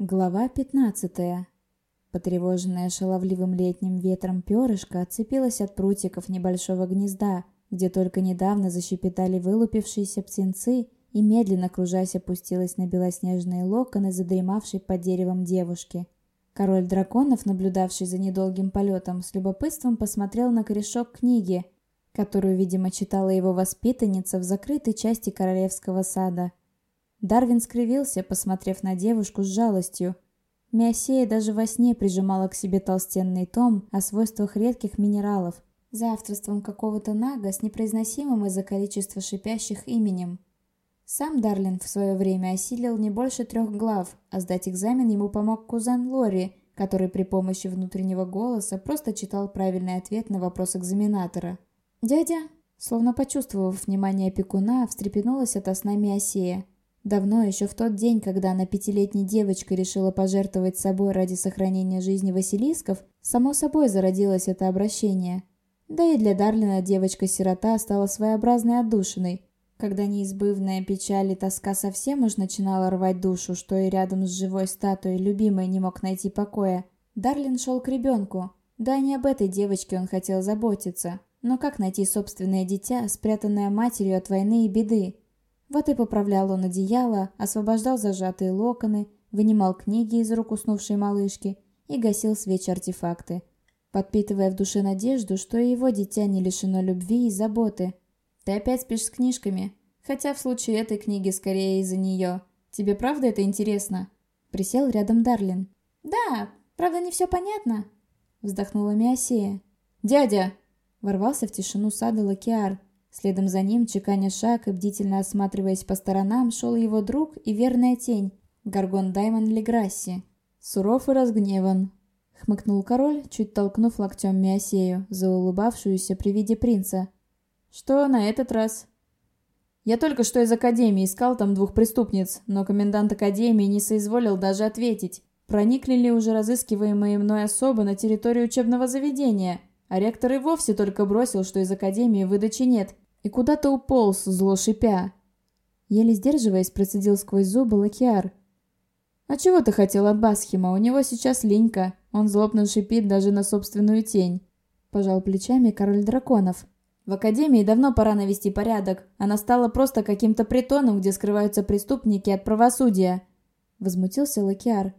Глава 15. Потревоженная шаловливым летним ветром перышко отцепилась от прутиков небольшого гнезда, где только недавно защепетали вылупившиеся птенцы, и медленно кружась опустилась на белоснежные локоны задремавшей под деревом девушки. Король драконов, наблюдавший за недолгим полетом, с любопытством посмотрел на корешок книги, которую, видимо, читала его воспитанница в закрытой части королевского сада – Дарвин скривился, посмотрев на девушку с жалостью. Миосея даже во сне прижимала к себе толстенный том о свойствах редких минералов, за авторством какого-то нага с непроизносимым из-за количества шипящих именем. Сам Дарлин в свое время осилил не больше трех глав, а сдать экзамен ему помог кузен Лори, который при помощи внутреннего голоса просто читал правильный ответ на вопрос экзаменатора. «Дядя!» Словно почувствовав внимание опекуна, встрепенулась от сна Миосея. Давно, еще в тот день, когда она пятилетней девочкой решила пожертвовать собой ради сохранения жизни Василисков, само собой зародилось это обращение. Да и для Дарлина девочка-сирота стала своеобразной отдушиной, когда неизбывная печаль и тоска совсем уж начинала рвать душу, что и рядом с живой статуей любимой не мог найти покоя. Дарлин шел к ребенку. Да, не об этой девочке он хотел заботиться. Но как найти собственное дитя, спрятанное матерью от войны и беды? Вот и поправлял он одеяло, освобождал зажатые локоны, вынимал книги из рук уснувшей малышки и гасил свечи-артефакты, подпитывая в душе надежду, что и его дитя не лишено любви и заботы. «Ты опять спишь с книжками? Хотя в случае этой книги скорее из-за нее. Тебе правда это интересно?» Присел рядом Дарлин. «Да, правда не все понятно», — вздохнула Миосея. «Дядя!» — ворвался в тишину сада Лакиар. Следом за ним, чеканя шаг и бдительно осматриваясь по сторонам, шел его друг и верная тень, Гаргон Даймон Леграсси. Суров и разгневан. Хмыкнул король, чуть толкнув локтем Миосею, заулыбавшуюся при виде принца. «Что на этот раз?» «Я только что из Академии искал там двух преступниц, но комендант Академии не соизволил даже ответить, проникли ли уже разыскиваемые мной особы на территорию учебного заведения, а ректор и вовсе только бросил, что из Академии выдачи нет, и куда-то уполз, зло шипя. Еле сдерживаясь, процедил сквозь зубы Лакиар. «А чего ты хотел от Басхима? У него сейчас линька. Он злобно шипит даже на собственную тень». Пожал плечами король драконов. «В Академии давно пора навести порядок. Она стала просто каким-то притоном, где скрываются преступники от правосудия». Возмутился Лакиар.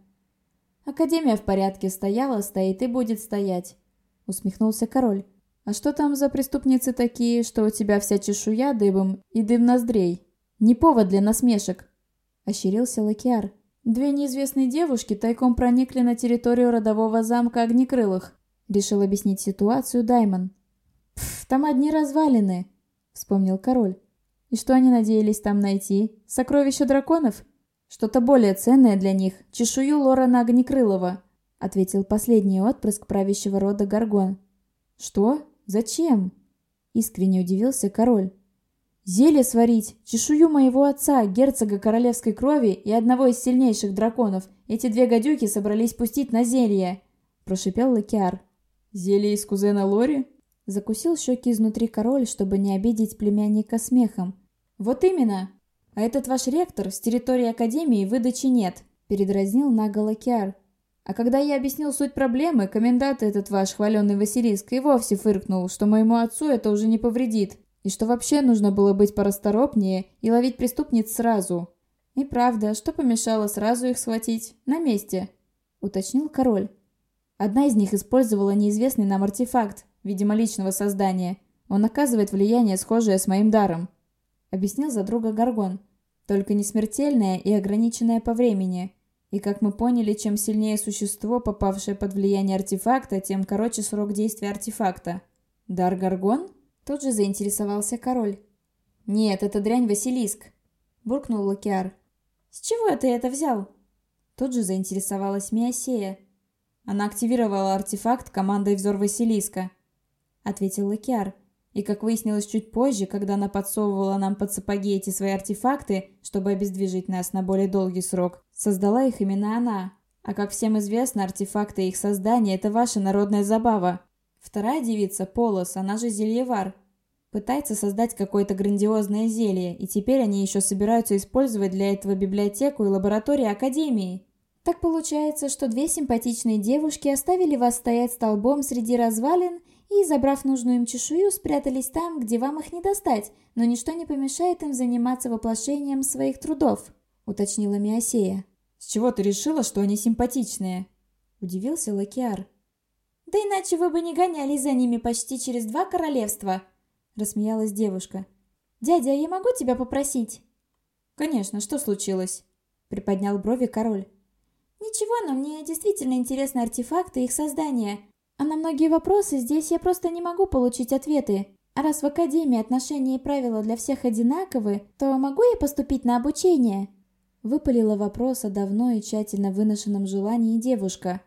«Академия в порядке стояла, стоит и будет стоять», — усмехнулся король. «А что там за преступницы такие, что у тебя вся чешуя дыбом и дым ноздрей? Не повод для насмешек!» – ощерился Лакиар. «Две неизвестные девушки тайком проникли на территорию родового замка Огнекрылых», – решил объяснить ситуацию Даймон. «Пф, там одни развалины», – вспомнил король. «И что они надеялись там найти? Сокровища драконов? Что-то более ценное для них, чешую Лорана Огнекрылова», – ответил последний отпрыск правящего рода Гаргон. «Что?» «Зачем?» – искренне удивился король. «Зелье сварить, чешую моего отца, герцога королевской крови и одного из сильнейших драконов. Эти две гадюки собрались пустить на зелье!» – прошипел Лакиар. «Зелье из кузена Лори?» Закусил щеки изнутри король, чтобы не обидеть племянника смехом. «Вот именно! А этот ваш ректор с территории Академии выдачи нет!» – передразнил наго Лакиар. А когда я объяснил суть проблемы, комендант этот ваш хваленный Василиск и вовсе фыркнул, что моему отцу это уже не повредит, и что вообще нужно было быть порасторопнее и ловить преступниц сразу. И правда, что помешало сразу их схватить? На месте, уточнил король. Одна из них использовала неизвестный нам артефакт, видимо, личного создания. Он оказывает влияние, схожее с моим даром. Объяснил за друга Гаргон. Только не смертельное и ограниченное по времени – и как мы поняли, чем сильнее существо, попавшее под влияние артефакта, тем короче срок действия артефакта. «Дар Гаргон?» Тут же заинтересовался король. «Нет, это дрянь Василиск», — буркнул Лакиар. «С чего ты это взял?» Тут же заинтересовалась Миосея. Она активировала артефакт командой «Взор Василиска», — ответил Лакиар. И, как выяснилось чуть позже, когда она подсовывала нам под сапоги эти свои артефакты, чтобы обездвижить нас на более долгий срок, создала их именно она. А как всем известно, артефакты их создания – это ваша народная забава. Вторая девица, Полос, она же Зельевар, пытается создать какое-то грандиозное зелье, и теперь они еще собираются использовать для этого библиотеку и лаборатории Академии. Так получается, что две симпатичные девушки оставили вас стоять столбом среди развалин и, забрав нужную им чешую, спрятались там, где вам их не достать, но ничто не помешает им заниматься воплощением своих трудов», — уточнила Миосея. «С чего ты решила, что они симпатичные?» — удивился Лакиар. «Да иначе вы бы не гонялись за ними почти через два королевства», — рассмеялась девушка. «Дядя, я могу тебя попросить?» «Конечно, что случилось?» — приподнял брови король. «Ничего, но мне действительно интересны артефакты и их создания. А на многие вопросы здесь я просто не могу получить ответы. А раз в Академии отношения и правила для всех одинаковы, то могу я поступить на обучение?» Выпалила вопрос о давно и тщательно выношенном желании девушка.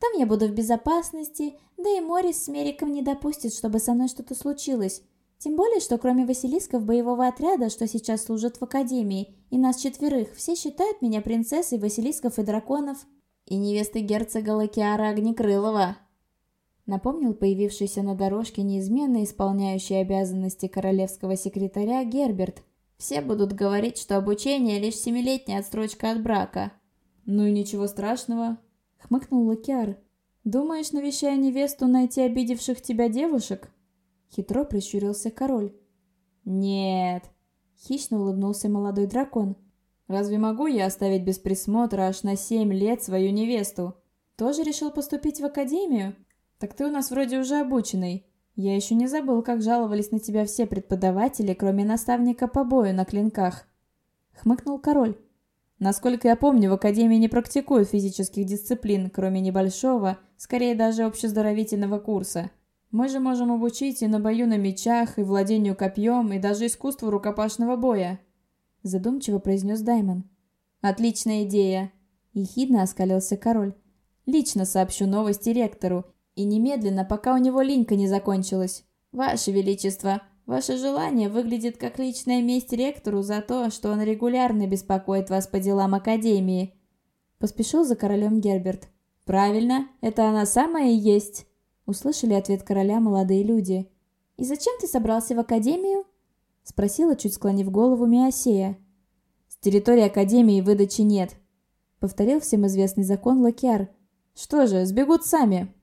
«Там я буду в безопасности, да и Морис с Мериком не допустит, чтобы со мной что-то случилось. Тем более, что кроме Василисков боевого отряда, что сейчас служит в Академии, и нас четверых, все считают меня принцессой Василисков и драконов. И невестой герцога Лакиара Огнекрылова. Напомнил появившийся на дорожке неизменно исполняющий обязанности королевского секретаря Герберт. Все будут говорить, что обучение лишь семилетняя отстрочка от брака. «Ну и ничего страшного», — хмыкнул Лакиар. «Думаешь, навещая невесту, найти обидевших тебя девушек?» Хитро прищурился король. «Нет!» — хищно улыбнулся молодой дракон. «Разве могу я оставить без присмотра аж на семь лет свою невесту? Тоже решил поступить в академию? Так ты у нас вроде уже обученный. Я еще не забыл, как жаловались на тебя все преподаватели, кроме наставника по бою на клинках». Хмыкнул король. Насколько я помню, в Академии не практикуют физических дисциплин, кроме небольшого, скорее даже общездоровительного курса. Мы же можем обучить и на бою на мечах, и владению копьем, и даже искусству рукопашного боя», — задумчиво произнес Даймон. «Отличная идея!» — ехидно оскалился король. «Лично сообщу новости ректору, и немедленно, пока у него линька не закончилась. Ваше Величество, ваше желание выглядит как личная месть ректору за то, что он регулярно беспокоит вас по делам Академии». Поспешил за королем Герберт. «Правильно, это она самая и есть!» Услышали ответ короля молодые люди. «И зачем ты собрался в академию?» Спросила, чуть склонив голову Миосея. «С территории академии выдачи нет», — повторил всем известный закон Лакиар. «Что же, сбегут сами.